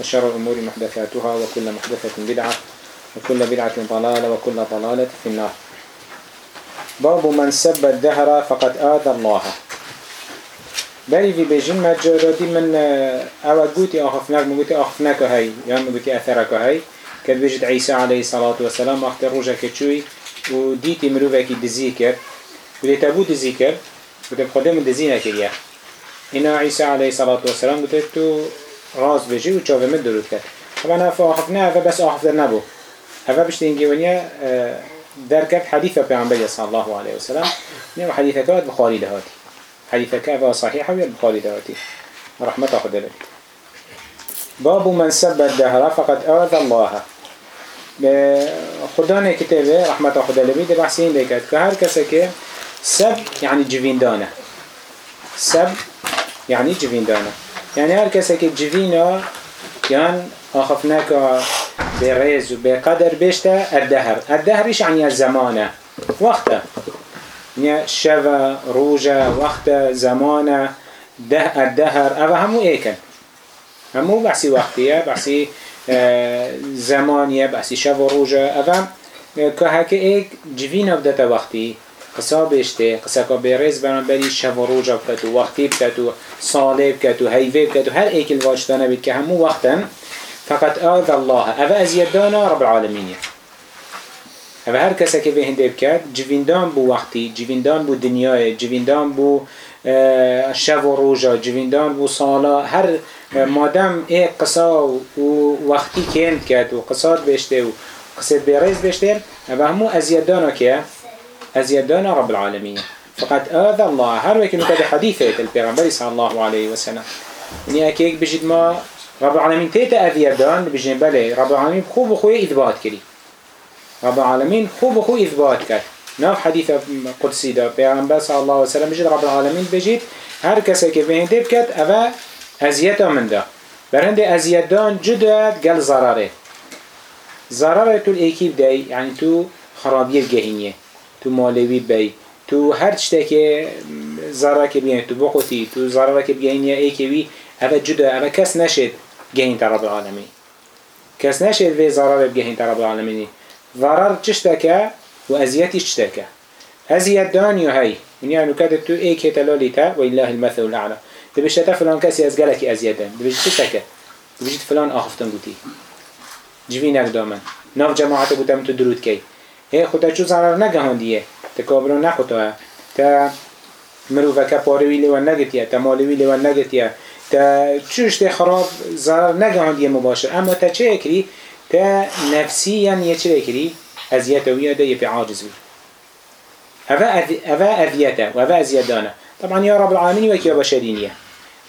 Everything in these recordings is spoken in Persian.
وشر الأمور محدثاتها وكل محدثة بدعة وكل بدعة ضلالة وكل ضلالة في النار. باب من سب الدهر فقد آذى الله. بری وی بجین مجرادی من آه، اول گوتی آخفنک مگوتی آخفنک هی یا مگوتی اثرک هی که بجد عیسی علیه صلاة و سلام وقت روژه که چوی و دیتی مروفه که دزی کرد و دیتا بود دزی کرد و دیتا خودم دزی راز بجي و چاوه من درود کرد. طبعا هفه آخفنه هفه بس آخف در نبو هفه بشتی اینگه ونیا در کرد حدیث پیغمبر صلی الله علیه وسلم. نیم حدیث که بخاری دهاتی. حديث كافة صحيحة ويا البخاري دواتي رحمة خدا لك باب من سب الدهر فقد آذى الله. خدانه كتابه رحمة خدا لبي ده بحثين لكت كهر كسكه سب يعني جوين دانه سب يعني جوين دانه يعني هر كسكه جوينه يعني آخفناك بريز وبقدر بيشته الدهر. الدهر إيش يعني الزمانه وقته. نیا شب روزه وقت زمان ده الدهر. او همو ایکن. همو بحثی وقتیه بحثی زمانیه بحثی شب و روزه او که هکه ایک جوین افدت وقتی قصا بشته قصا بیرز بران بری شب و بکت و وقتی بکت و صاله بکت و بکت و هر ایک الواجدانه بید که همو وقتن. فقط آذ الله. او ازید دانا رب العالمینیه اما هر کسی که به هنده بکرد جویندان بو وقتی جویندان بو دنیای جویندان بو شب و روژا جویندان بو سالا هر مادم ای قصا و وقتی کند کرد و قصاد بشته و قصد بیریز بشته اما همو ازیدانا که ازیدانا رب العالمین فقط آذى الله هر وكي نكاد حديثة البيغمبر صلى الله عليه وسلم. يعني أكيك بجد ما رب العالمين تيتا أذيادان بجد بله رب العالمين خوب وخوية إثبات كري. رب العالمين خوب خو إثبات كر. ناف حديث قدسي دا پیغمبر صلى الله عليه وسلم بجد رب العالمين بجد هر کسی که به هنده بکد اوه ازیتا من دا برهنده ازیت دان جدا قل ضرره. ضرره تو ایکی بدهی یعنی تو خرابی گهینیه. تو مالوی بی. تو هر چطه که ضرره که تو بخوتی تو ضرره که بگهینیه ایکی بی اوه جدا اوه کس نشد گهین تا رب العالمين کس نشد وی ضرره بگهین تا رب العالمين ضرر چشتكا وأزيتي چشتكا أزيت دانيو هاي من يعني كده تو إيه كتلالي تا وإله المثل الأعلى دبشت تا فلان كسي أزجلك أزيت دان دبشت چشتكا دبشت فلان آخفتن قوتي جوينك دامن ناف جماعت قوتم تدرود كي هي خدا چو ضرر نگهان ديه تكابرو نخوتها تا مروفك پاروي لون نگتيه تا مالوي لون نگتيه تا چوش ته خراب ضرر نگهان ديه مباشر. اما تا چه اكري تا نفسيا يچري كري ازيته ويا ده يبي عاجز وي هذا هذا اذيته وهذا ازيدانه طبعا يا رب العالمين وكيا بشرينيه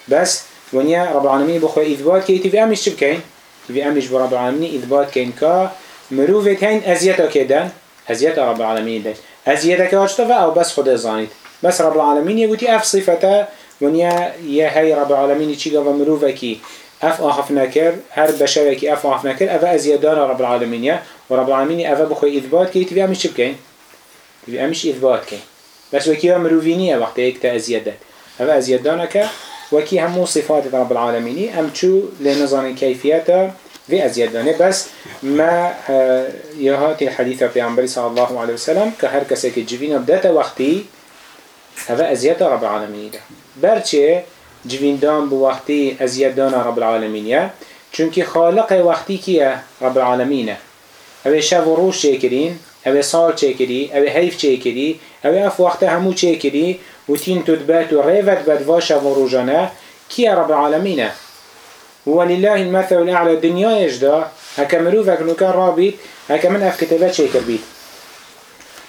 بس ونيا رب العالمين بخو اثبات كي تبي امش شبكين تبي امش برب العالمين اثبات كين كا مروفه هين ازيته كدن ازيته رب العالمين ده ازيته كاجتوا او بس خد زانيت بس رب العالمين يقولي اف صفته ونيا يا هي رب العالمين تشيغا ومروفه كي اف آخف نكر هر بشرك اف آخف نكر اف ازيادان رب العالمين ورب العالمين اف بخوي اثبات كي تبي امش بكين تبي امش اثبات كين بس وكي مروفينية وقت هيك تازيادات اف ازيادانك وكي همو صفات رب العالمين ام شو لنظام كيفيته في ازيادانه بس ما يهاتي الحديث في عمبري صلى الله عليه وسلم كهر كسك الجبين بدأت وقتي هذا ازياد رب العالمين برچه جویندان بو وقتی ازیاد دانا رب العالمینیه چونکی خالق وقتی کیه؟ رب العالمینه. اوه شب و روش شکرین او سال چه کری او حیف چه کری او اف وقت همو چه کری و تین تدبت و ریفت بدواش و روژانه کی رب العالمینه؟ ولله المثل الأعلى الدنيا إجدا هكا مروفك نوكا رابط هكا من أف كتابات شيكر بيت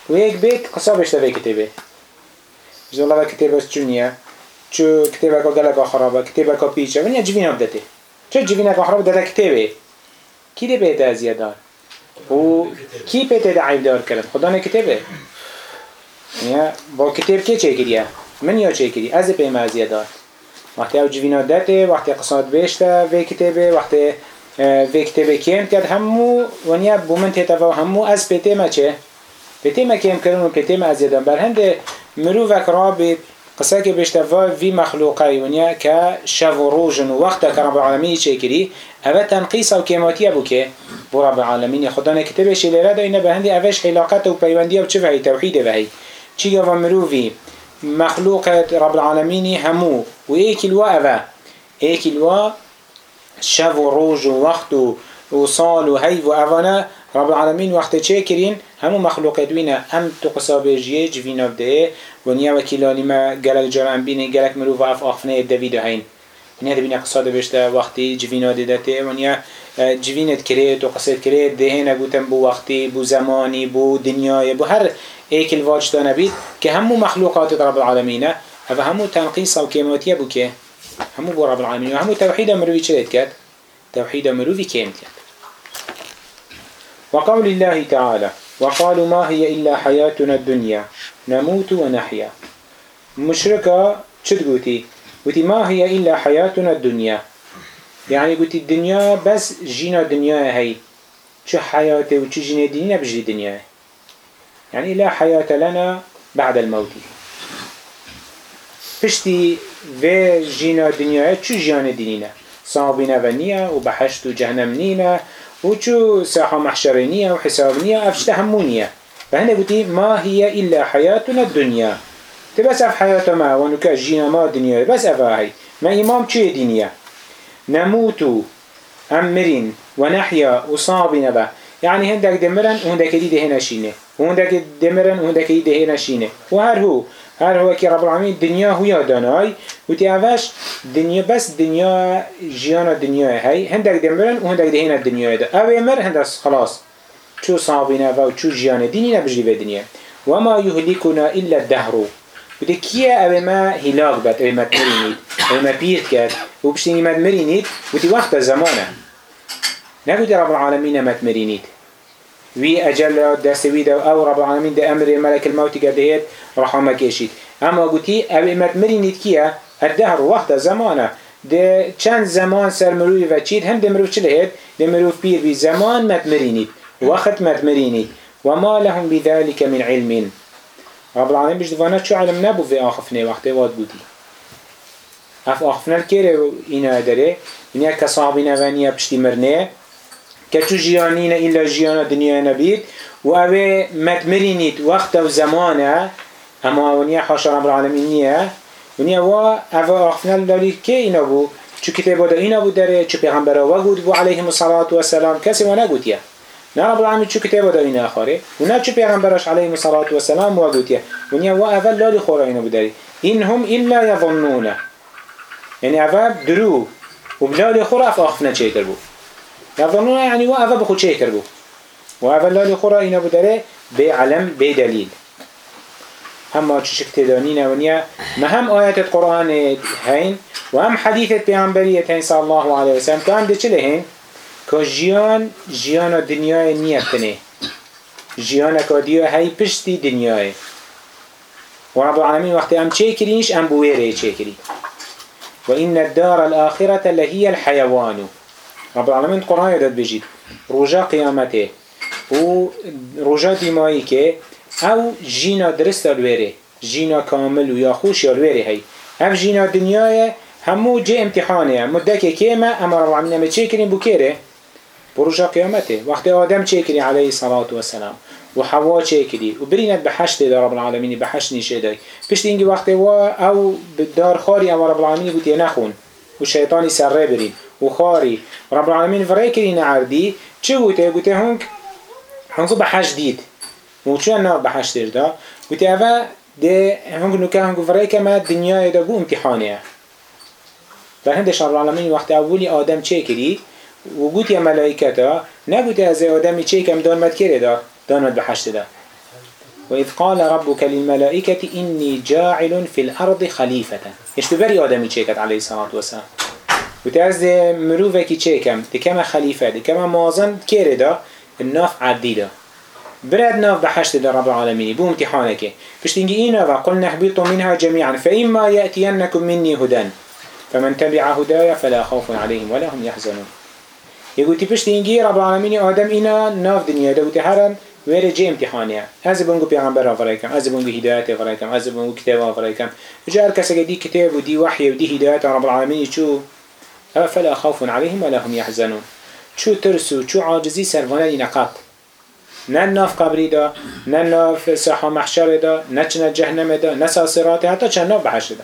ويك بيت قصابش تبي كتابة. جد الله كتابة چونيا چو كتابك غلق خرابة كتابك بيچه ونيا جوينه بدته چه جوينه خرابة؟ داده كتابة. کی ده بيت ازياد دار و کی بيت عيب دار کرد خدا نه كتابة. نیا با كتاب كي چه كريه من یا چه كري از بيم ازياد دار وقتی او جوینا دته وقتی قصاد بیشته وی کتابه وقتی وی کتابه کم کرد همو ونیا بومن تیتا و همو از پیته ما چه؟ پیته ما کم کردن و پیته ما از یادم. بر هنده مروفک رابط قصه که بیشته و وی مخلوقه ونیا که شب و روژن و وقت که رب العالمین چه کری اوه تنقیص و کماتی ابو که؟ بو رب العالمین خدا نه کتابش لیره دا اینه به هنده اوش حلاقت و پیوندی و چه وحی؟ توحید وحی. چی و مروفی؟ مخلوق رب العالمين همو و ایکی الوا اوه ایکی الوا شب و روز و وقت و سال و هی و اوانه رب العالمين وقت چه کرین همو مخلوقات وینه أم تو قصابجیه جوینا بده. و نیا وکیلانی ما گلک جرم بینه گلک مروف اف آخفنه دویدو هین نیا دبینه قصاد بشته وقتی جوینا دادته و نیا جوینت کرد و قصد کرد دهنه گوتم بو وقتی بو زمانی بو دنیای بو هر ایک الواج دانه بید که همو مخلوقات رب العالمینه هذا همو تنقيص أو كيماتية بوكي همو بو رب العالمين وهمو توحيد مروي چلت كات توحيد مروي كيم كات وقول الله تعالى وقالوا ما هي إلا حياتنا الدنيا نموت ونحيا. مشركة شد قوتي قوتي ما هي إلا حياتنا الدنيا. يعني قوتي الدنيا بس جينا دنيا هاي شو حياتي وشو جينا دنيا بجي دنيا يعني لا حياة لنا بعد الموت. پشتی و جینا دنیای چو جیان دینینه. صابینه و نیه و بحشت و جهنم نینه و چو ساحة محشر نیه و حساب نیه افشت همونیه و هنه بودی ما هي إلا حياتنا الدنيا تبس اف حياة ما ونكا جينا ما دنيا بس هاي ما إمام چه دنيا نموت أمرين ونحيا وصابنا با يعني هندك دمرن وهندك دي دهنا شينه وهندك دمرن وهندك دي دهنا شينه وهر هو هر هو که رب العالمین دنیا هویا دانای و تی اوش دنیا بس دنیا جیان دنیا هی هندک دمرن و هندک دهین دنیا ده او امر هندس خلاص چو صابینه و چو جیان دینی نبجی به دنیا و ما یهلیکونا الا الدهرو و تی کیه او ما هلاک بد او ما مرینید او ما پیرد کرد و بشتینی مد مرینید و تی وقت زمانه. نگو رب العالمین مد مرینید وی اجل دست وی دو او رب العالمین ده امر ملک الموت قدهید رحمه کشید اما گوتی او امت مرینید کیه؟ الدهر وقت زمانه. ده چند زمان سر مروی و چید؟ هم ده مروف چه لهید ده مروف پیر بی زمان مت مرینید وقت مت مرینید ما لهم بذلك من علم. رب العالمین وانا چو علم نبو في آخفنه وقت واد بودی. اف آخفنه کره اینا داره. اینیا کسابینه و نیا پشتی مرنه. جیانین ایلا جیان دنیا نبید و اوه متمرینید وقت و زمانه اما ونیا حاشا رب العالمین نیه. ونیا و اوه آخفنال داری که اینا بو؟ چو کتاب دا اینا بو داره چو پیغمبر و گود بو علیهم الصلاة والسلام کسی و نگوتیه نه رب العالمین چو کتاب دا آخاره؟ و نه چو پیغمبرش علیهم الصلاة والسلام و گوتیه ونیا و اوه لالی خورا اینا بو داری. این هم إلا یظنونه. یعنی اوه درو. و خورا اف آخفنه چه کرد بو؟ يظنون يعني وأفا بخود شيء كربو وأفا الله لخورا إنا بدره بعلم بدليل أما تشك تدانين ونيا ما هم آيات القرآن هين وهم حديث البيعنبرية هين صلى الله عليه وسلم كان دي چله هين كجيان جيان الدنيا نيتنه جيان كاديا هاي پشتي دنيا ورب العالمين وقت أم چه كرينش أم بويره چه كري وإن الدار الآخرة لهي الحيوان رب العالمين قرآن يدد بجيد رجاء قيامته و رجاء دمائي که او جينا درست الويري جينا كامل و ياخوش الويري هاي او جينا دنياي همو جي امتحانه. مدك كيما اما رب العالمين ما تشكرين بكيره برجاء قيامته وقت آدم تشكري عليه الصلاة والسلام و حوا تشكري و برينت بحشت دا رب العالمين بحشت نيشه داي پشت اینگه وقت و او بدار خاري او رب العالمين بوتي نخون. و شيطاني سر برين وخاري رب العالمين فريكرين عردي چه قوته قوته هنك هنكو بحش ديد و چون ناف بحشت دا. گوتی اوه ده نکه هنگو فرای که ما دنیای دا بو امتحانه. در هندش رب العالمین وقت اولی آدم چه کری؟ و گوتی ملائکتا نگوتی از آدمی چه کم دانمد کرده دا؟ دانمد بحشت دا. وإذ قال ربك للملائكة إني جاعل في الأرض خليفة إيش ببري آدمي تشيكت عليه الصلاة والسلام. وتعز مروفك تشيكم دي كما خليفة دي كما موازن كيردا الناف عديدة برد ناف بحشت در رب العالمين بو امتحانك فشتنجي إينا وقلنا اهبطوا منها جميعا فإما يأتينكم مني هدى فمن تبع هدايا فلا خوف عليهم ولا هم يحزنون يقول تبشتنجي رب العالمين آدم إنا ناف دنيا دو تهرن ویره جه امتحانیه از بونگو پیغمبر آفرای کم از بونگو هدایت آفرای کم از بونگو کتاب آفرای کم جا هر کسی دی کتاب و دی فلا خوف عليهم ولا هم يحزنون. چو ترسو چو عاجزی سروانه این قط نه ناف قبری دا نه ناف ساحا محشر دا نه چنه جهنم دا نه ساسرات حتی چند ناف بحشر دا.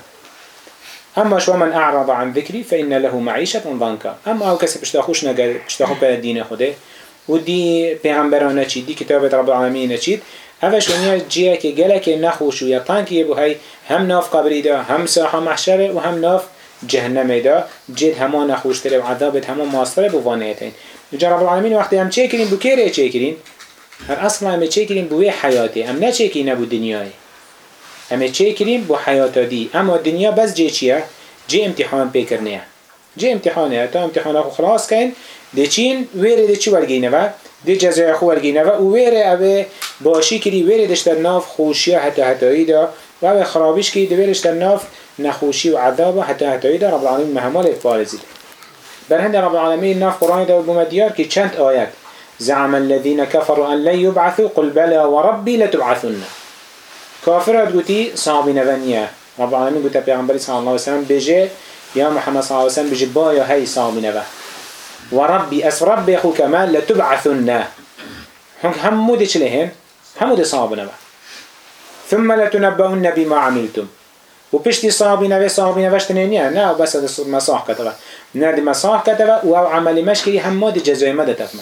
اما شو من اعرض عن ذكري فإن له معيشة ضنكا اما او کسی پشتاخوش نگر پشتاخو پر دین خوده. و دی پیغمبران چید دی کتاب رب العالمین چید اوش ونیا جیه که گله که نخوش و یا تانکی بو هم ناف قبری دا هم ساحا محشر و هم ناف جهنم دا جد هما نخوش تره و عذابت هما ماستره بو وانیتین. جا رب العالمین وقتی هم چه کرین بو کره چه کرین هر اصلا هم چه کرین بو حیاتی. هم نه چه کرین بو دنیای. هم چه کرین بو حیات دی. اما دنیا بس جه چیه؟ جه امتحان پیکرنیه. جه امتحانه. تا امتحان خو خلاص کن. ده چین؟ ویره ده چی ورگینه و؟ ده جزای خو ورگینه و؟ او ویره اوه باشی کری ویره دشت در ناف خوشی حتی حتایی دا و اوه خرابیش کری ده ویرش در ناف نخوشی و عذاب حتی حتایی دا رب العالمین مهمال افارزید بر هند رب العالمین ناف قرآن دا بومدیار که چند آیت زعم الذين كفروا أن لن يبعثوا قل بلى وربي لتبعثن. كافرات قوتي صعبين ونيا رب العالمين قوتا پیغمبر صلى الله عليه وسلم بجي يا محمد صلى الله عليه وسلم بجي بايا هاي صعبين ونيا وربي أس ربي أخو كمان لتبعثن. هم مودي چلهن؟ هم دي صابنا ثم لتنبؤن بما عملتم. وبشتي صابنا و صابنا وش تنينيا نا بس هذا مساح كتبه نا دي مساح كتبه و عمل مشكري هم مودي جزاء مدى تفما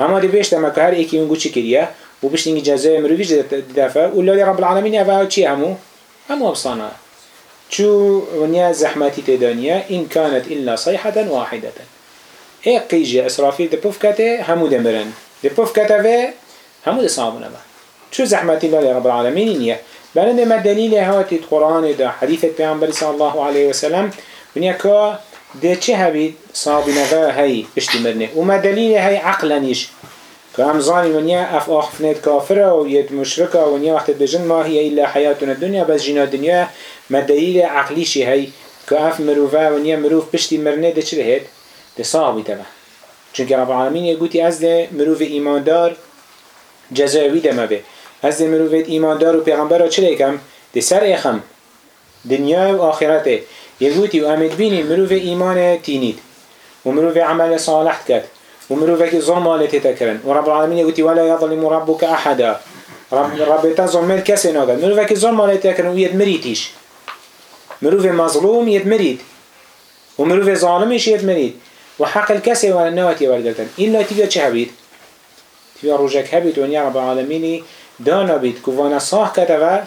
هم دي بيشت ما كهر ايكي ينقو چي كريا وبشتي جزاء مروفيش دفع ولا رب العالمين يفعل چي همو؟ همو ابصانا شو ونيا زحمتي تدانيا إن كانت إلا صيحة واحدة ای قیجی اسرافیل ده پف کته همو ده مرن ده پف کته و همو ده صابونه با چو زحمتی لالی رب العالمین نیه بلند ما دلیل هاتی قرآن ده حدیث پیامبر صلی الله علیه و سلم. ونیا که ده چه هبید؟ صابونه و هی پشتی مرنه. و ما دلیل که هم ونیا اف آخفنت کافره و ید مشرکه ونیا وقت بجن ما هی ایلا حیاتون الدنیا بس جنا دنیا. ما دلیل عقلیشی هی. که اف مروفه ونیا مروف پشتی مرنه ده چه هید ده صاحبی تبه چونکه رب العالمین یه از مروف ایماندار جزاوی ده از ده مروف ایماندار و پیغمبر را چه لیکم ده سر اخم دنیا و آخرته یه گوتی و امید بینی مروف ایمان تینید. و مروف عمل صالح کرد. و مروف که ظلم آلتی تکرن و رب العالمین یه گوتی ولا یظلم ربک احدا. رب رب تا ظلم کسی ناگد مروف که ظلم آلتی تکرن و ید مریتیش. مروف مظلوم ید مرید. و مروف ظالمش ید مرید. و حق الكسي ولا نواتي وردتن إلا تبيا چه هبيت تبيا رجك هبيت ونيا رب العالمين دانا بيت كوانا صاح كتوا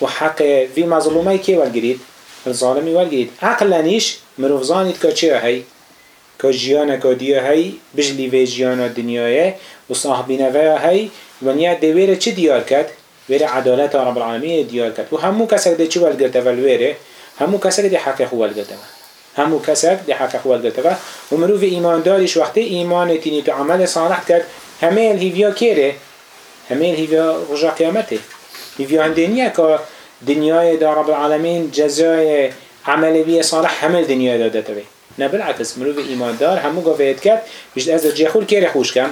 و حق في مظلومي كي ورگريد الظالمي ورگريد عقلا نيش مروف زانيت كا چه هاي كا جيانا كا ديا هاي بجلي في جيانا دنيايا و صاحبين ويا هاي ونيا دويرة چه ديار كت ويرة عدالة رب العالمين ديار كت و همو كسك دي چه ورگرتا والويرة همو كسك دي حق خو ورگرتا همو کسک دی حق خوال گلته و مروف ایمان داریش وقتی ایمان تینی تو عمل صالح کرد همه الهیویا کره همه الهیویا رجا قیامته هیویا هندینیه که دنیای دا رب العالمین جزای عمل بی صالح همه دنیای داده تبه نه بالعکس مروف ایمان دار همو گفت کرد بیشت از جیخول کره خوش کم.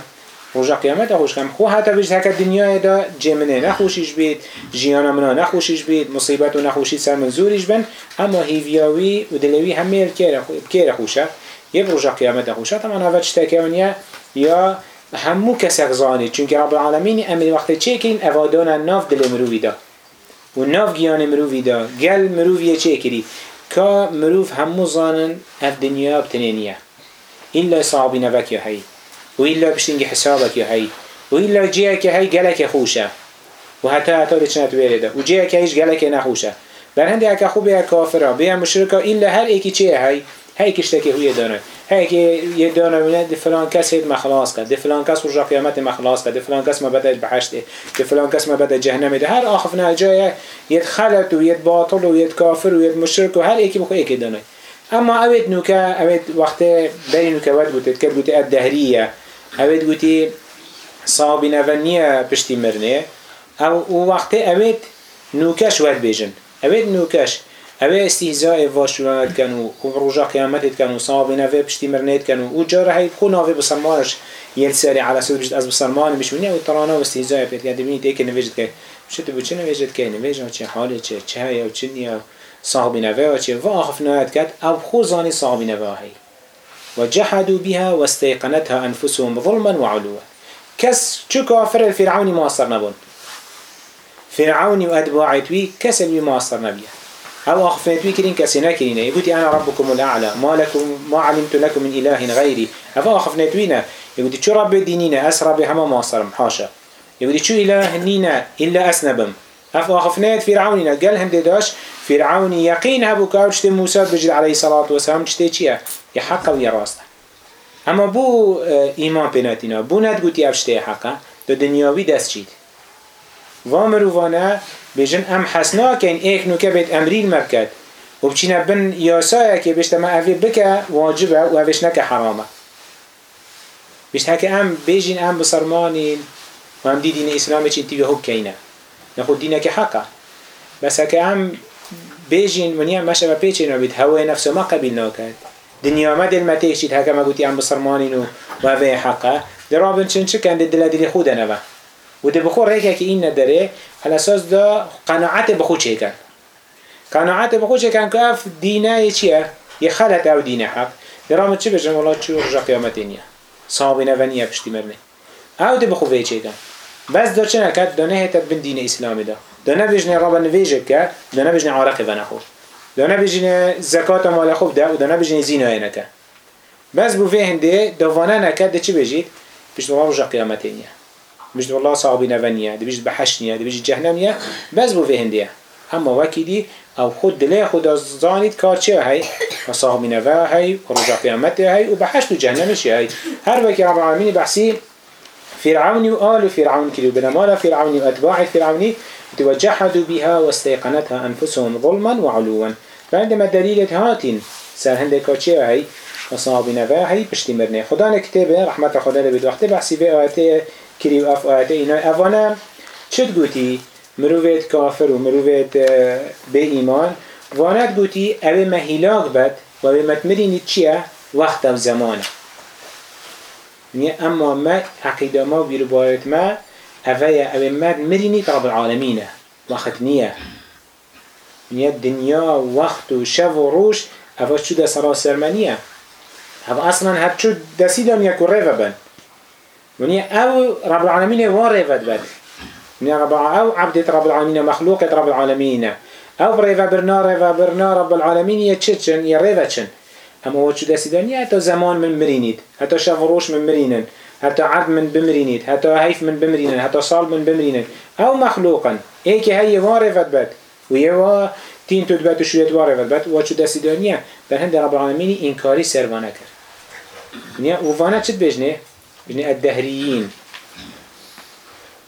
رجا قیامت خوش کم. خو حتی بیشت دنیای دا جمنه نخوشیش بید جیان منا نخوشیش بید مصیبت و نخوشی سر منزوریش بن اما هیویاوی و دلوی همه کیر خوشه. یه رجا قیامت خوشه. طبعا اول چتاکیانیه یا همو کسک زانید چونکه رب العالمین امری وقت چه کین اوادان ناف دل مروی دا. و ناف گیان مروی دا. گل مروی چه کری که مروف همو زانن اف دنیا بتنینیه إلا صعبين بك يا هاي وإلا بشتنجي حسابك يا هاي وإلا جيك يا هاي قالك خوشة و حتی حتی چنت ویرده و جه که هیچ گله که نخوشه بر هنده اکا خوب یا کافره بیا مشرکا این لهر ایکی چیه هی هی کشتکی هوی دانه. هی که یه دانه میاد دی فلان کس هید مخلاص کرد. دی فلان کس رجا قیامت مخلاص کرد. دی فلان کس ما بده بحشته دی فلان کس ما بده جهنم ده هر آخف نه جای ید خلط و ید باطل و ید کافر و ید مشرک و هر ایکی بخو ایکی دانه. اما اوید نوکه اوید وقت بری نوکه ود بودید که بودی الدهریه. اوید بودی صابی نونیه پشتی مرنه. او وقت اوید نوکش ود بیجن اوید نوکش اوه استهزاء واشولانت کنو و روژا قیامتت کنو صحابی نوه پشتی مرنیت کنو و جاره های خو نوه بسرمانش یل سری على سود بجد از بسرمان بشونی و ترانه و استهزاء پیت کرده بینید ایک نویجد که شتو بچه نویجد که نویجد چه حاله چه چه های و چه نیا صحابی نوه و چه و آخف نویت کرد او خو زانی صحابی نوه هی و جحدوا بها واستيقنتها أنفسهم ظلما وعلوا كس شو كافر الفرعون مواصر نبون فرعون وأتباعتوي كسب مواصر نبيه أو اخفيتوي كرين كسينا كرين يقولي أنا ربكم الأعلى. ما لكم ما علمت لكم من إله غيري. أفا اخفنتوينا يقولي شو رب دينينا أسرى بهما ماصرم حاشا. يقولي شو إله نينا إلا أسنبم. أفا اخفنت فرعوننا قال هم دداش فرعون يقين أبو كارش موسى بجد عليه الصلاة والسلام. شتي كيا يحق ويراست أما بو آه، إيمان بناتنا بو ندقوتي أبشتى حقا؟ دو ويدس جيد وامروانه بيجن ام حسنا كين ايك نوكا بيت امرين مبكت وبچينا بن ياسايا كي بيشت ما اوي بك واجبه و اوش نك حرامه. بيشت هكا ام بيجين ام بصرمانين و ام دي دين اسلامي چين تيوه هب كينا نخود دينك حقا بس هكا ام بيجين ونيا ماشا ما بيچين وبيت هوا نفسه ما قبل ناكد دنيا ما دل ما تيشيد هكا ما قوتي ام بصرمانين و اوي حقا درابن چن چكن دل دل خود نوا و ده بخور که این نداره على اساس دا قناعت بخود چه کن قناعت بخود چه کن که اف دینه چیه یه خلط او دینه حق. درام چه بجن والله چه رجا قیامت اینیه صحابی نونیه پشتی مرنه او ده بخود چه کن بس دا چه نکد دا نهتت بن دین اسلامی دا. دا نبجنه رابا نویجه که دا نبجنه عرق و نخور. دا نبجنه زکات مال خوب ده و دا نبجنه زینای نکه. بس بو فهنده دوانه نکد ده چه بجید؟ پشت والله رجا قیامت اینیه مش والله صعب نفنيا دي بيجي بحشنيا دي بيجي جهنميا بس بو فهنديا اما وكيدي او خود دلي خود زانيت كار چه هاي وصاحب نفا هاي ورجع قيامته هاي وبحشت جهنمش هاي هر وكي رب العالمين بحسي فرعون وآل فرعون كلو بنمال فرعون وأتباع فرعون توجحدوا بها واستيقنتها أنفسهم ظلما وعلوا فعندما دليل هاتين سر هندك هاي وصاحب هاي بشتي مرنه. خدا نكتبه رحمة خدا لبد وقت بحسي بآياته کری و اف آیت اینا اوانا چد گوتی؟ مروفت کافر و مروفت به ایمان. وانت گوتی اوه مهیلاک بد و اوه متمرینی چیه؟ وقت و زمانه. نیه اما ما عقیده ما و بیروبایت ما اوه اوه مد مرینی العالمینه. وقت نیه. نیه دنیا وقت و شب و روش اوه چو ده سراسر منیه اوه اصلا هر چو دستی دانیه که ریوه بند ونيا أو رب العالمين وارفد بد ونيا رب أو عبدة رب العالمين مخلوقة رب العالمين أو ريفا برنا ريفا برنا رب العالمين يتشتشن يريفتشن أما هو شو دسيدانيا حتى زمان من مرينيد حتى شفروش من مرينن حتى عبد من بمرينيد حتى هيف من بمرينن حتى صال من بمرينن أو مخلوقا إيك هي وارفد بد ويوا تين تدبت شوية وارفد بد وشو دسيدانيا بهند رب العالمين إنكاري سروانا كر ونيا وفانا چد بجنه؟ بني الدهريين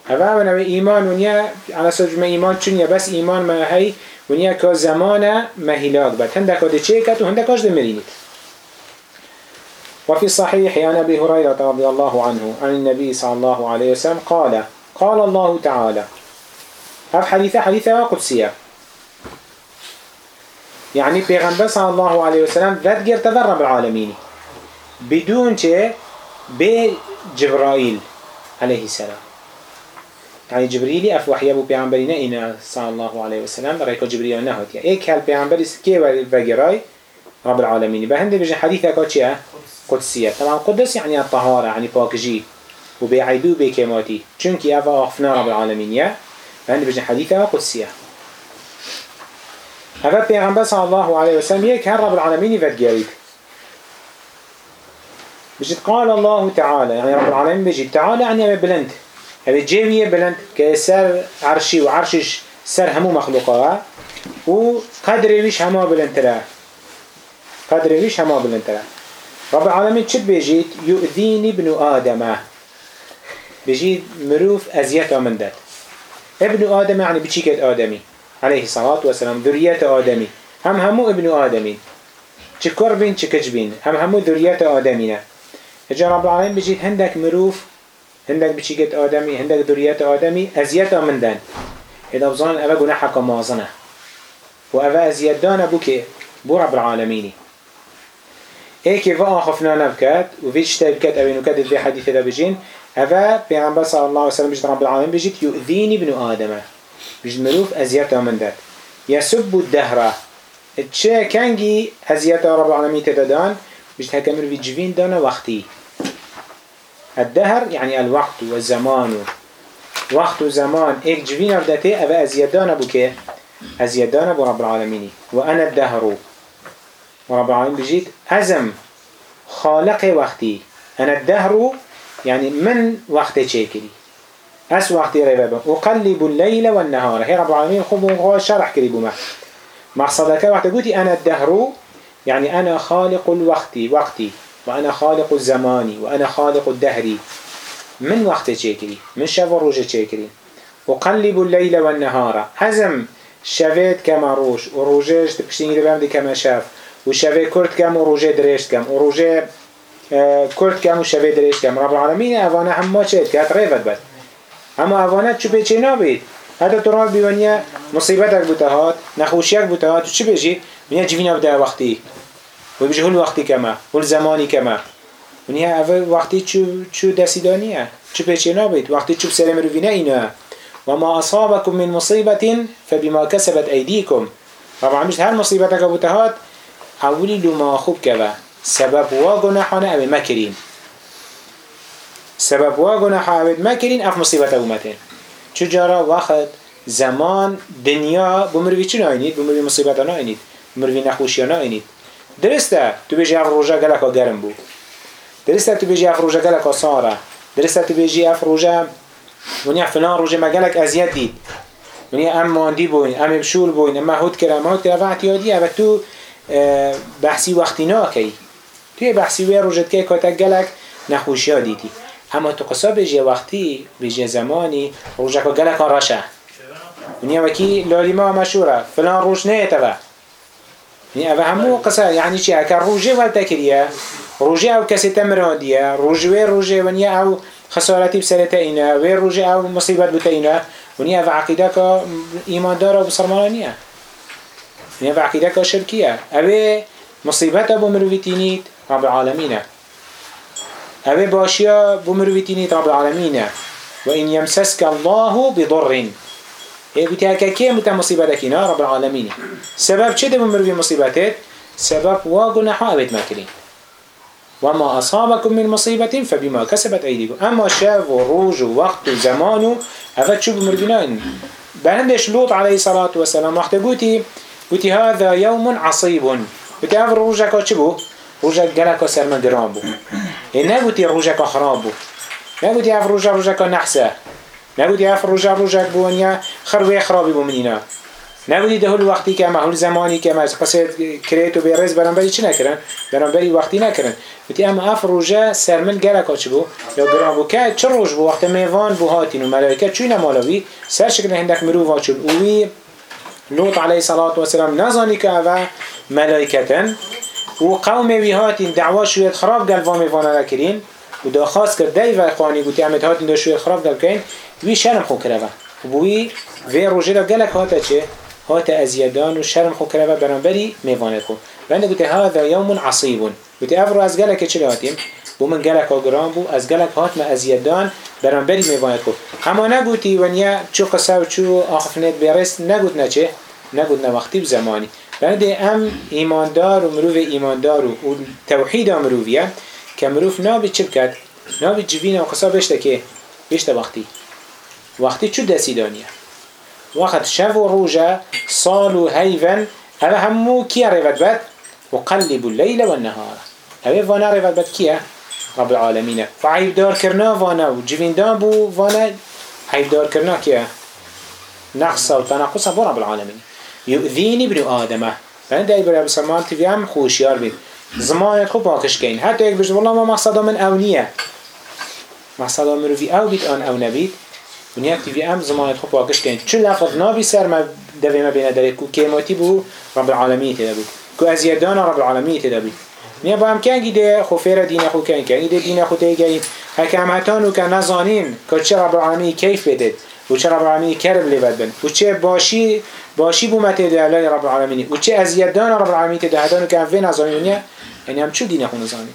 هذا من إيمان ونيا على سبيل ما إيمان چونيا بس إيمان ما هي ونيا كزمانة ما هلاك بات هندك هذا شيكت وهندك أجد مرينت وفي الصحيح عن أبي هريرة رضي الله عنه عن النبي صلى الله عليه وسلم قال قال الله تعالى هذا حديثة حديثة قدسية يعني پیغمبر صلى الله عليه وسلم ذات غير تذرب العالمين بدون شيء بجبرائيل عليه السلام. يعني جبريل اف وحي ابو پیغمبرینه اینا صلى الله عليه وسلم ريكو جبريل نهات يعني ايك هل پیغمبر كي وغيراي رب العالمين بهند بيجي حديثة كاتشيا قدسية طبعا قدس يعني الطهارة يعني باكجي وبيعيدو بكماتي چونك افا اخفنا رب العالمين يا بهند بيجي حديثة قدسية هذا پیغمبر صلى الله عليه وسلم يك هل رب العالمين يفدقيريد بجد قال الله تعالى يعني رب العالمين بجد تعالى يعني بلند. هذا جيوية بلند كسر عرشي وعرشش سر همو مخلوقها وقدر ويش هما بلند ترى. قدر ويش هما بلند ترى. رب العالمين شد بيجيت يؤذيني ابن آدم. بيجيت مروف أزيته من دات ابن آدم يعني بشيكة آدمي. عليه الصلاة والسلام ذرية آدمي. هم همو ابن آدمين. چكر بين چكج بين هم همو ذرية آدمينا اجا رب العالمين بجيت هندك مروف هندك بشيكة آدمي هندك ذرية آدمي أزيته من دان إذا بظن أبا قناحك مازنه. وأبا أزيت دانا بوكي بو رب العالمين ايكي فا خفنا نبكت وفيش تبكت أبي نكدد في حديث ذا بجين أفا بيعنبر صلى الله عليه وسلم بجد رب العالمين بجد يؤذيني ابن آدم بجد مروف أزيته من دات يسب الدهرة تشا كانجي أزيته رب العالمين تددان بجد هكامر في جفين دانا وقتي الدهر يعني الوقت والزمان وقت وزمان ايك جفين أفدته أفا أزيدانا بكي أزيدانا برب العالمين وأنا الدهر. ورب العالمين بجيت أزم خالق وقتي أنا الدهر يعني من وقت شاكري أس وقت ربابا أقلب الليل والنهار هي رب العالمين خب شرح كريبو ما. مقصدك وقت قلتي أنا الدهر يعني أنا خالق الوقت وقتي وأنا خالق الزماني وأنا خالق الدهري من وقت تشكري من شف روج تشكري وقلب الليل والنهار. هزم شفت كما روش وروجش تبكشتين ربامدي كما شاف وشفه كرت كم وروجه دريشت كم وروجه كرت آه، كم وشفه دريشت كم رب العالمين أفانا هم ما شهد كهات غيفت بد اما أفانا تشو بيچه نابيد هذا تراب بيوانيا مصيبتك بتهات نخوشيك بتهات وچو بيجي بنيا جوينا بدأ وقتي و بجی هل وقتی کمه هل زمانی کمه منیه اول وقتی چو, چو دستیدانیه چو پیچه نابید وقتی چو بسر مروینه اینه وما أصابكم من مصيبة فبما كسبت أيديكم طبعا مش هر مصيبة كبوتهات أولي لما خوب كبا سبب وا گناحانه اوه مکرین سبب وا گناح اوه مکرین اف مصیبت اومتین چجارا وقت زمان دنیا بمروی چی ناینید؟ بمروی مصیبت ناینید بمروی نخوشی ناینید درسته تو بیجی اف روژه گلکا گرم بود. درسته تو بیجی اف روژه گلکا ساره. درسته تو بیجی اف روژه ونیا فلان روژه مگلک ازیاد دید؟ ونیا ام ماندی بوین ام بشول بوین ام هود کرم هود کرم و اعتیادی و تو بحثی وقتی ناکی توی بحثی وی روژت که کتا گلک نخوشی ها دیدی. اما تو قصا بجی وقتی بجی زمانی روژه که گلک آن رشه ونیا وکی لالی ما مشوره فلان روش نه يعني اوه همو قصة يعني چی اکر روژه ول تکریه روژه أو کسی تمران دیه روژه روجة ونيا أو خسارة بسرته اینه و روژه أو مصيبة بتاينا ونيا ونیا اوه عقیده که ایمان داره و بسرمانانیه ونیا اوه عقیده که شرکیه اوه مصيبته رب العالمين أبي باشيا بمرويتينيت رب العالمين وإن يمسسك الله بضر هي قلت هكا كي متى مصيبتك رب العالمين سبب چه دم مروي مصيبتك سبب واقناح أبيت ماكرين وما أصابكم من مصيبة فبما كسبت أيديكم أما شاف وروج ووقت وزمان أفت شو بمروينين بهندش لوط عليه الصلاة والسلام وقت قلتي قلتي هذا يوم عصيب هذا روجك چه بو؟ روژک گلک سرما گران بو نگوتی روژک خراب بو. اف روژا روژک نحسه نگوتی اف روژا روژک بو ونیا خروی خرابی بو منینا نگوتی ده هول وقتی که هول زمانی که ما قصد کریت و بیرز برانبری چی نکرن برانبری وقتی نکرن گوتی اما اف روژا سرمن گلک چی بو؟ یا گران بو که چه بو؟ وقت میوان بو هاتین و ملائکه چوی نمالوی سر شکل هندک مرو واچول اوی. لوط علیه الصلاة والسلام نزانی که اوه ملائکتن. و قوم وی هاتین دعوا شوید خراب گل وام وانا نکرین و دا خواست کرد و قانی گوتی امت هاتین دا شوید خراب گل کن وی شرم خو کرده. و بوی وی روژه دا گلک هاته چه؟ هات ازیدان و شرم خو کرده. برانبری میوانه خو. بنده گوتی هذا یوم عصیبون گوتی افرو از گلک چه هاتیم بو من گلک بو از گلک هات ما ازیدان برانبری میوانه خو. اما نگوتی ونیا چو قصه و چو آخفنت بیرست نگوت نچه نگوت نوقتی بزمانی بعد ام ایماندار و مروف ایماندار و توحید مروفیه که مروف نابی چه بکد؟ نابی جوین و قصا بشته که؟ بشته وقتی. وقتی چو دستی دانیه؟ وقت شب و روژه سال و هیون هذا همو کیا روید بد؟ و قلب اللیل و النهار. هذا وانا روید بد کیا رب العالمين فعيب دار كرنا وانا و جوين دان بو وانا. عيب دار كرنا كيه نقص وتنقص بو رب العالمين يؤذيني ابن آدم فهند أي برای بسلمان تیویم خوشیار بید زمانت خوب باکش کن حتی یک بجد والله ما مقصدا من او نیه. مقصدا مروفی او بید آن او نبید. ونیا تیویم زمانت خوب باکش کن چون لفظ نابی سر ما دوی ما بینه داره کو کیماتی بو رب العالمین تدا بید کو ازیدان رب العالمین تدا بید نیا با هم کنگی ده خو دین خو کن کنگی ده دین خو تیگی هکم هتانو که نزانین که چه رب العالمین کیف بدید و چه رب العالمین کرب لیبد بن و چه باشی باشی بو مته الله رب العالمین و چه ازیدان رب العالمین ده هدانو که هم نزانین نیا یعنی هم چو دین خو نزانین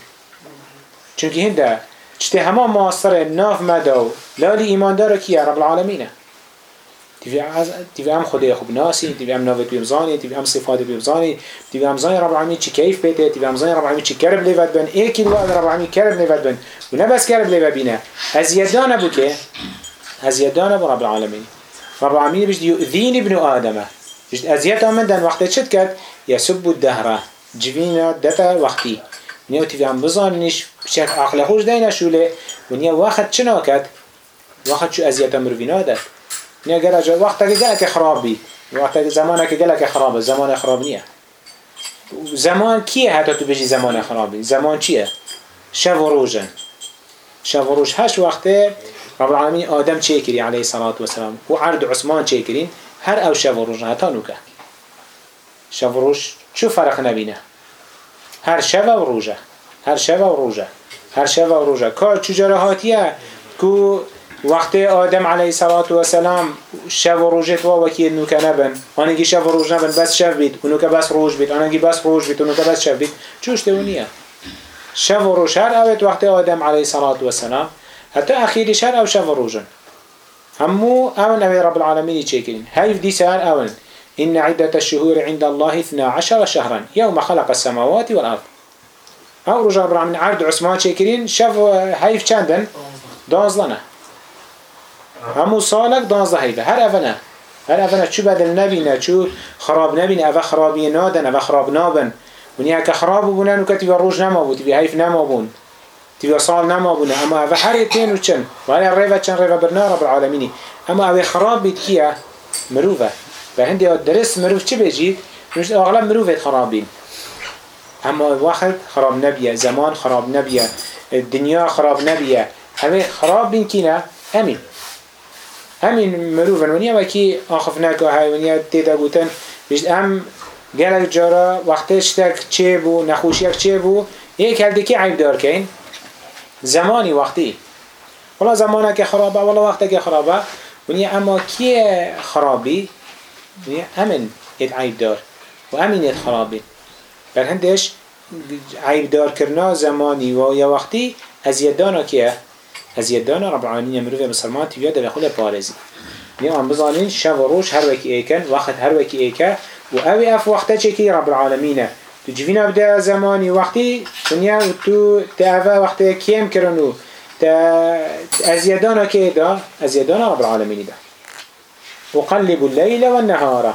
چونکه هنده چته همه ماستر ناف مدو لالی ایمان داره کیه رب العالمینه تیوی هم خدای خوب ناسی تیوی هم نوت بیمزانی تیوی هم صفات بیمزانی تیوی هم زانی رب العالمین چی کیف بیته تیوی هم زانی رب العالمین چی کرب لیوت بن؟ ایکی دو رب العالمین کرب لیوت بن. و نه بس کرب لیوت بینه. از یدانه بو که؟ از یدانه بو رب العالمین. رب العالمین بجد یؤذین ابن آدمه. بجد ازیت من دن وقت چد کرد؟ یسب الدهره. جوینا دتا وقتی. نیا تیوی هم بزانیش بشک عقل خوش دینه شوله و نیا وقت چنا کد وقت شو ازیت مروینا داد. نه گله جا وقت که گله که خراب بی. وقت که زمان که گله که خرابه زمان خراب نیه. زمان کیه حتی تو بجی زمان خرابی زمان چیه؟ شب و روزن شب و روز هش وقته رب العالمین آدم چه کری علیه الصلاة والسلام و عرض عثمان چه کرین؟ هر او شب و روز حتی نوکه. شب و روز چو فرق نبینه؟ هر شب و روزه. هر شب و روزه. هر شب و روزه. کار چجاره هاتیه که وقت آدم علیه الصلاة والسلام شب و روزت و وکی نوکه نبن. آنگی شب و روز نبن بس شب بید. اونو که بس روز بید. آنگی بس روز بید. بس شب بید. چوش دونیه شب و روز هر اوت وقت آدم علیه الصلاة والسلام حتی اخیری شهر او شب و روزن. همو اون اوی رب العالمین چیکرین هیف دی سهر اون إن عدة الشهور عند الله 12 شهرا يوم خلق السماوات والأرض. أو رجع برعمل عرض عثمان شاكرين شاف هيف چندن؟ دازلنا همو سالك دازده هيدا هر أفنه. هر أفنه چو بدل نبينه چو خراب نبينه أفا خرابي نادن أفا خراب نابن. ونیا که خراب بودن و که تیوی روز نما بود تیوی حیف نما سال نما اما اوه هر تین و چن. و هر ریوه چن ریوه برنا رب العالمینی. اما اوه خراب بید کیه؟ مروفه. و هندی درست مروف چی بجید مش اغلب مروفت خرابین اما وقت خراب نبیه زمان خراب نبیه دنیا خراب نبیه. همه خراب بین کینه همین. همین مروفن ونیا وکی آخف نکه های ونیا تیدا گوتن بجد ام گلک جارا وقتش تک چه بو نخوشیک چه بو؟ یک هل که عیب دار کن. زمانی وقتی. ولی زمانه که خرابه ولی وقتی که خرابه. ونیا اما کیه خرابی؟ همین ات عیب دار و همین ات خرابی بر هندش عیب دار کرنا زمانی و یا وقتی از یدانا کیه؟ از یدانا رب العالمین مروف مسلمان تیویا در خود پارزی ونیا هم بزانین شب و روش هر وکی ایکن وقت هر وکی ایکه و اوی اف وقتا چکی رب العالمینه؟ تو جوینا بده زمانی وقتی دنیا تو تا وقتی کیم کرنو؟ تا ازیدانا که دا ازیدانا رب العالمینی دا وقلب الليل والنهار.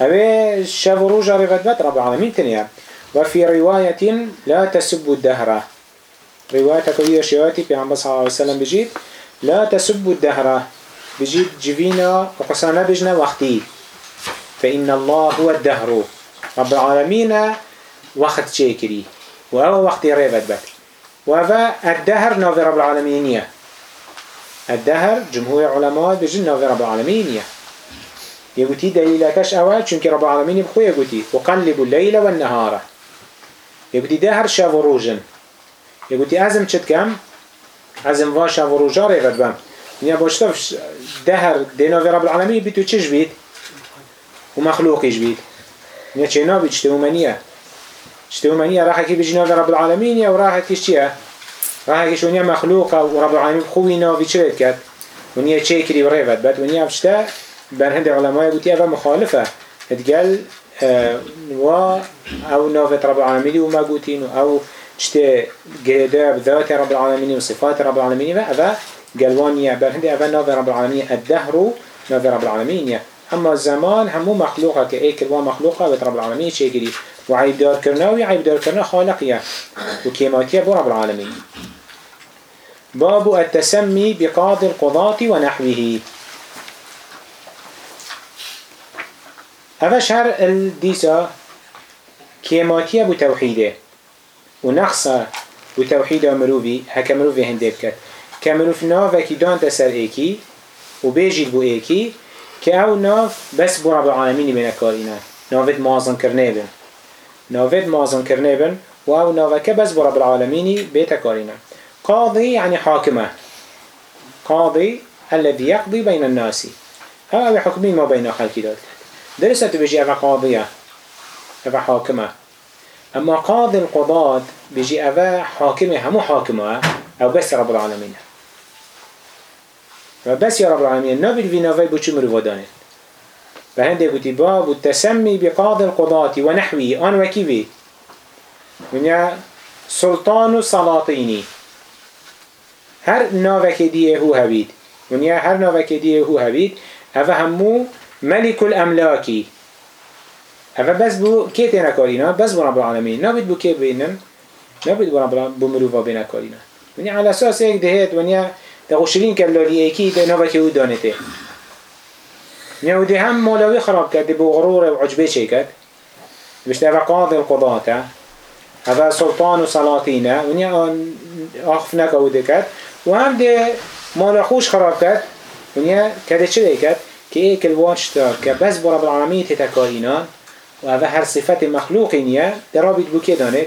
اوی شب و روز رغبت رب العالمین تنیا وفي رواية لا تسب الدهر. رواية كوية شياتي في عمبس صلى الله عليه وسلم بجيت. لا تسب الدهر. بجيت جوينا وقصانا بجنا وقتي. فإن الله هو الدهر. رب العالمين وقت شاكري وهو وقت ريبت بك وهذا الدهر نوفي رب العالمين الدهر جمهور علماء بجن نوفي رب العالمين. يقولي دليلكش أول چونك رب العالمين بخوية يقولي وقلب الليل والنهار. يقولي دهر شاف وروجن. يقولي أزم چد كم؟ أزم وا شاف وروجا ريبت بم. يعني باشتف دهر دي نوفي رب العالمين بيتو چش بيت؟ ومخلوقش بيت. نیا چه نابی چته منیه چته منیه راح کی بجنا رب العالمین یا راح کیش راح کیش ونیا مخلوق و رب العالمین خوی نابی چه بید کرد. ونیا چه کری وريفت بد ونیا بشته بر هند علماء گوتی اول مخالفه. اتقال و او نافت رب العالمين وما قوتين او چته قيدا بذات رب العالمين وصفات رب العالمين و او قلوانية بر هند اول نافت رب العالمين الدهر نافت رب العالمين اما زمان همو مخلوقه ایکل و مخلوقه و رب العالمین وعيب دار كرنا وعيب دار كرنا خالقيا. وكيماتيا بو رب العالمين. باب التسمي بقاضي القضاة ونحوه. هذا شهر الديسا كيماتيا توحيده. ونقصه بتوحيد مروفي هكا مروفي هندبكت كمروف ناف وكي دان تسر ايكي وبيجي بو ايكي كأو ناف بس بو رب العالمين من كارينا نافت مازن كرنه نافد مازن كرنيبن وأو نافا كبس بو رب العالمين بيت كارينا قاضي يعني حاكمة قاضي الذي يقضي بين الناس. هذا حكمين ما بين خلق دولت درست بيجي أفا قاضية أفا حاكمة أما قاضي القضاة بيجي أفا حاكمة همو حاكمة أو بس رب العالمين بس يا رب العالمين نبي في نافي بوشو مروفادانه فهنده قوتي باب التسمي بقاضي القضاة ونحوه آن وكيفي ونيا سلطان السلاطيني هر ناوك ديه هو هبيد ونيا هر ناوك ديه هو هبيد هذا همو ملك الأملاكي هذا بس بو كيتنا كارينا بس بو رب العالمين نابد بو كيف بينن نابد بو مروفا بمروفا بينا ونیا ونيا على أساس هيك دهيت ونيا تغشرين كاللالي ايكي ده ناوك هو دانته. و ده هم مولوی خراب کرد بو غرور و عجبه چه کرد؟ بشت اوه قاضي القضاة اوه سلطان و سلاطینه ونیا آخفنک او ده کرد. و هم ده مال خوش خراب کرد ونیا کده چه کرد؟ که ایک الواش تا که بس برا العالمین تتکارینان و اوه هر صفت مخلوقی نیه در رابط بو که داند؟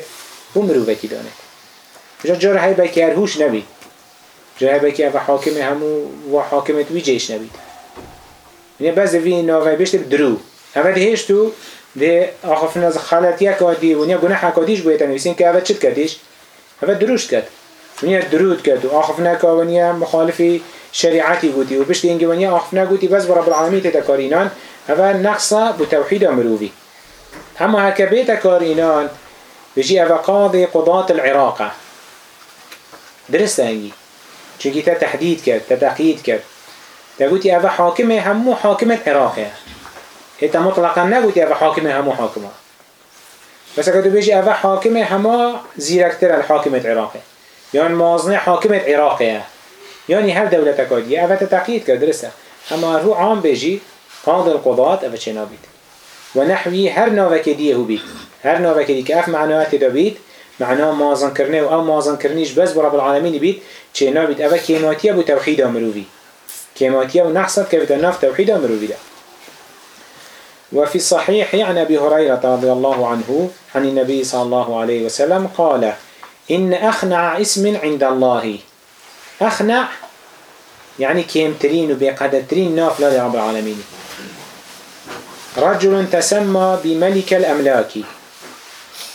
بو مروبتی داند. جا جار های بکی هرهوش نبید جا های بکی حاکم همو و حاکمت وی جیش ونیا بس وی ناوی بشت درو. اوه دهش تو ده آخفن از خالت یک آدی ونیا گناه حکادیش باید نویسین که اوه چت کردیش اوه دروشت کرد. ونیا درود کرد و آخف نکا ونیا مخالفی شریعتی بودی و بشت اینگه ونیا آخف نگوتی بس برب العالمین تتکارینان هوا نقصا بو توحید مروفی اما هکا بیت کارینان بجی اوه قاضی قضاة العراق. درست هنگی چونکی تا تحدید کرد تا تقیید کرد. گوتی اوه حاکمه همو حاکمت عراقه هتا مطلقا نگوتی اوه حاکمه همو حاکمه بس اگه تو بيجي اوه حاکمه همه زیرکتر الحاکمت عراقه يعني مازنه حاكمة عراقية يعني هر دولة كادية أفا تتقيد كدرسة أما هو عام بيجي قاضي القضاة أفا چه نابيد ونحوي هر ناوك ديه بيت هر ناوك ديه كأف معناه تدابيد معناه مازن كرنه أو مازن كرنيش بس برب العالمين بيت چه نابيد أفا كيماتية بو توحيد مروفي كيماتية ونحصد كيف تناف توحيد ده وفي الصحيح عن أبي هريرة رضي الله عنه عن النبي صلى الله عليه وسلم قال إن أخنع اسم عند الله. أخنع يعني كيمترين وبقدرترين ناف رب العالمين. رجل تسمى بملك الأملاك.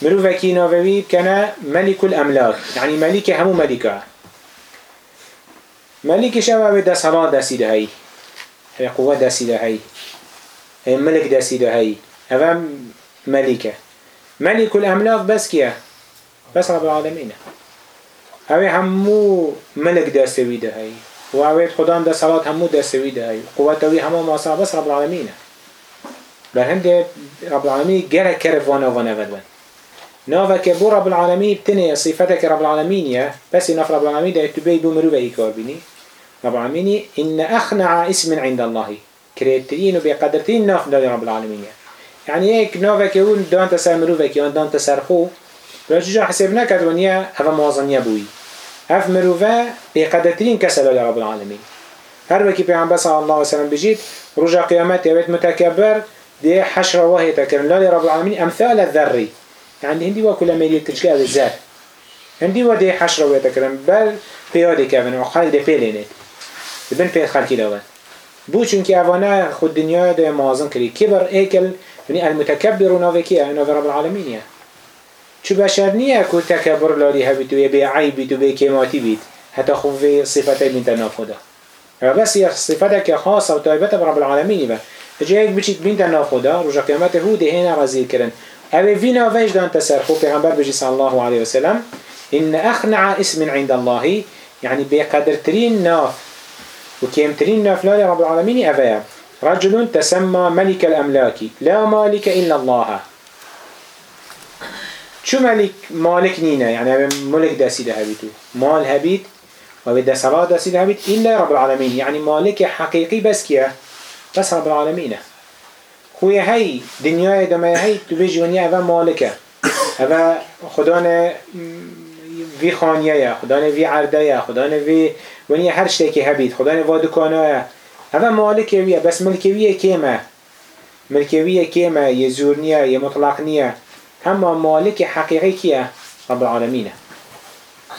مروفكي نافوي كان ملك الأملاك. يعني ملك همو ملكة. شباب بدا صلاة داسيده هاي هي قوة داسيده هاي هي ملك داسيده هاي هذا ملكة ملك الأملاك بس كيه بس رب العالمين اوه همو ملك دستوي ده هاي و اوه خدام ده صلاة همو دستوي ده هاي قوتوي همو ماسا بس رب العالمين بل هنده رب العالمين گره كرف وانا وانا ودوان نافا كبو رب العالمين بتنه صفتك رب العالمين يا بس ناف رب العالمين ده تبي بمرو بأي كاربيني رب العالمين إن أخنع اسم عند الله كريتين وبقدرتين ناف رب العالمين يعني هيك نافا كون دان تسر مرو وكيان دان تسر خو بس جا حساب نكد ونيا هذا موازنية بوي هف مروفا بقدرتين كسل رب العالمين هر وكي پیغمبر صلى الله وسلم بجيت رجع قيامت يبيت متكبر دي حشر وهي تكرم لا رب العالمين أمثال الذري يعني هندي وكل ميليت تشكي هذا هندي ودي حشر وهي تكرم بل بيادي وخال دي بيلينت بن بيت خالكي لون بو چونك اوانا خود دنيا ده موازن كري كبر ايكل يعني المتكبر نوفي كيه نوفي رب العالمين يعني چو بشر نیه که تکبر لالی هبید و به عیب بید و به کماتی بید حتی خوب صفت بین تناف خدا بس یه صفت که خاص و طایبت رب العالمینی با جا یک بچید بین تناف خدا رجا قیامت هو دهین رزیل کرن اوه وینا ویش دان تسر خوب پیغمبر بجی صلی الله علیه وسلم. إن أخنع اسم عند الله يعني بقدر ترين ناف وكيم ترين ناف لا رب العالمين أبايا رجل تسمى ملك الأملاك. لا مالك إلا الله. شو ملك مالك نينا؟ يعني ملك داسي ده هبيتو مال هبيت وبدا صلاة داسي هبيت إلا رب العالمين. يعني مالك حقيقي بس كيا. بس رب العالمين. خويا هاي دنيا دما هاي تبيجي ونيا أبا مالكه أبا خدانا في خانية خدانا في عردية خدانا في ونيا هر شتكي هبيت خدانا وادكانا أبا مالكه ويا بس ملكوية كيما ملكوية كيما يزورنيا يمطلقنيا أما مالك حقيقي كيا رب العالمين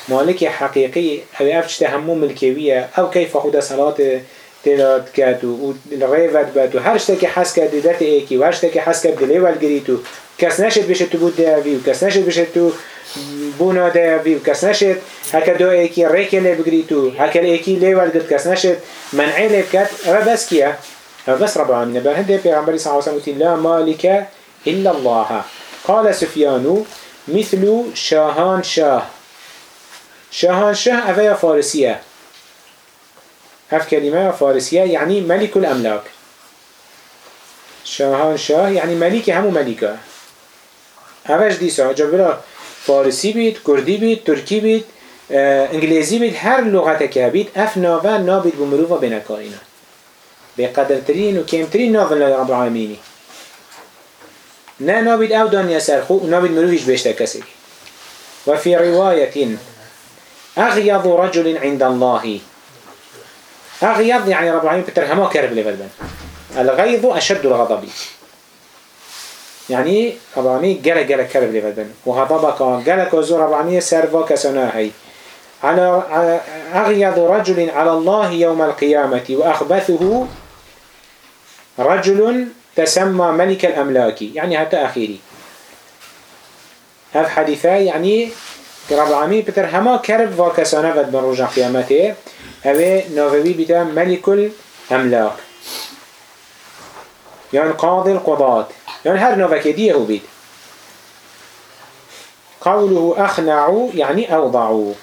مالك حقيقي أو أفتش همو ملكوية أو كيف خود صلاة تلات كات و الغيفت بات و هر شتاكي حس كات دات ايكي و هر شتاكي حس كات دلي والگريتو كس نشد بشه تو بود داوي و كس نشد بشه تو بونا داوي و كس نشد هكا دو ايكي ريكي لي بگريتو هكا ايكي لي والگرت كس نشد منعي لي بكات او بس كيا او بس رب العالمين بل هنده پیغمبر صلى الله عليه وسلم لا مالك إلا الله قال سفيان مثل شاهان شاه. شاهان شاه أفيا فارسية هف كلمة فارسية يعني ملك الأملاك شاهان شاه يعني ملك همو ملكة أفاش ديسا جبلا فارسي بيت كردي بيت تركي بيت آه انجليزي بيت هر لغتك بيت اف ناوا نابد بمروفا بنكارينا بقدر ترين و كيم ناوا رب العالميني نه نابد أو دانيا سرخو نابد مروفيش بيشتا كسي وفي رواية أغيض رجل عند الله. أغيض يعني رب العالمين بتر هما كرب لفلبن الغيظ أشد الغضب. يعني رب العالمين جل جل كرب لفلبن وغضبك جل كزور رب العالمين سرفا كسناهي على أغيض رجل على الله يوم القيامة وأخبثه رجل تسمى ملك الأملاك. يعني حتى أخيري. هذا حديثة يعني رب العالمين بتر هما كرب وكسانه ود من رجع قيامته. اوه ناووي بتا ملك الأملاك يعني قاضي القضاة يعني هر نوفك ديه بيت قوله أخنعوا يعني أوضعوا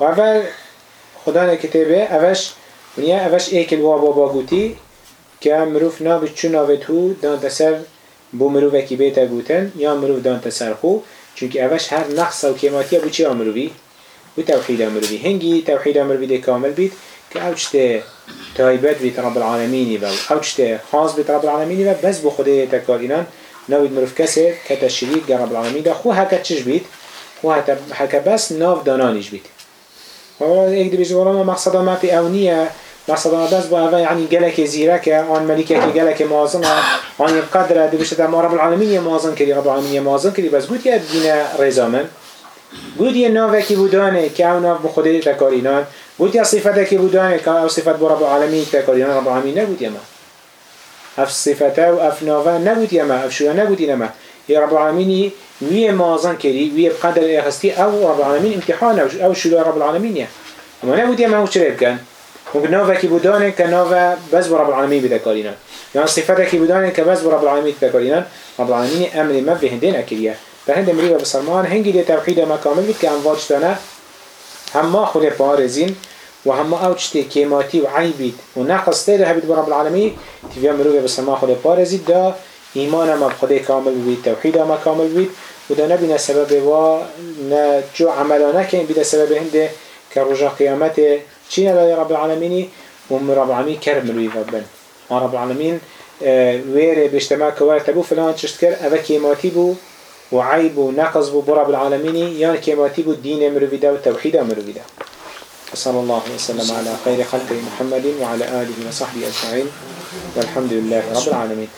وأول خدانا كتابه أفش ونيا أفش إيك الوابا باقوتي كمروف نابت شو نابت هو دان تسر بو مروفكي بيتا قوتن يا مروف دان تسر خو چونك أفش هر نقص و كيماتيا بو أمروفي بو توحيد أمروفي هنگي توحيد أمروفي دي كامل بيت كأو چته تايبت بيت رب العالمين با أو چته خاص بيت رب العالمين با بس بو خده تكارينان ناوید مروف کسی که تشریک گر رب العالمین ده خو هکا چش بید؟ خو هکا بس ناف دانانیش بید. و ایک دی بیشت ما مقصد ما پی اونیه. مقصد ما بس با اوه یعنی گلک زیرکه آن ملیکه که گلک مازن آن قدره دی بیشت ما رب العالمین یه مازن کردی رب العالمین یه کردی بس گوت یه دین رضا گوت یه ناوه کی بودانه که او ناف بخوده تکارینان گوت یه کی بودانه که او صفت با رب العالمین تکارینان رب العالمین یه ما اف صفته و اف ناوه نبود یما اف شویا نبود یما یا رب العالمین وی مازن کری وی بقدر اخستی او رب العالمین امتحان او. شویا رب العالمین یا اما نبود یما او چرا بکن ممكن نوفا كي بودانه كنوفا بس برب العالمين بذكارنا يعني صفته كي بودانه كبس برب العالمين بذكارنا رب العالمين أمر ما في هندين أكلية فهند مريبا بسلمان هنجي دي توحيد ما كامل بيت كأن واجتنا هما خلي بارزين وهم اوجتي كيماتي وعيبيت ونقص تيدا هبيت برب العالمين تفيا مروبة بسلمان خلي بارزيت دا إيمانا ما بخده كامل بيت توحيدا ما كامل بيت ودا نبينا سبب و نجو عملانا كين بيدا سبب هنده كرجا قيامته چين لا رب العالمين وم رب العالمين كرم مروبة بن. رب العالمين ويري بيجتماع كوار تبو فلان تشتكر أذا كيماتي بو. وعيب ونقص برب العالمين يعني كيماتي بو الدين مروبة والتوحيد مروبة وصلى الله وسلم على خير خلق محمد وعلى آله وصحبه أجمعين. والحمد لله رب العالمين.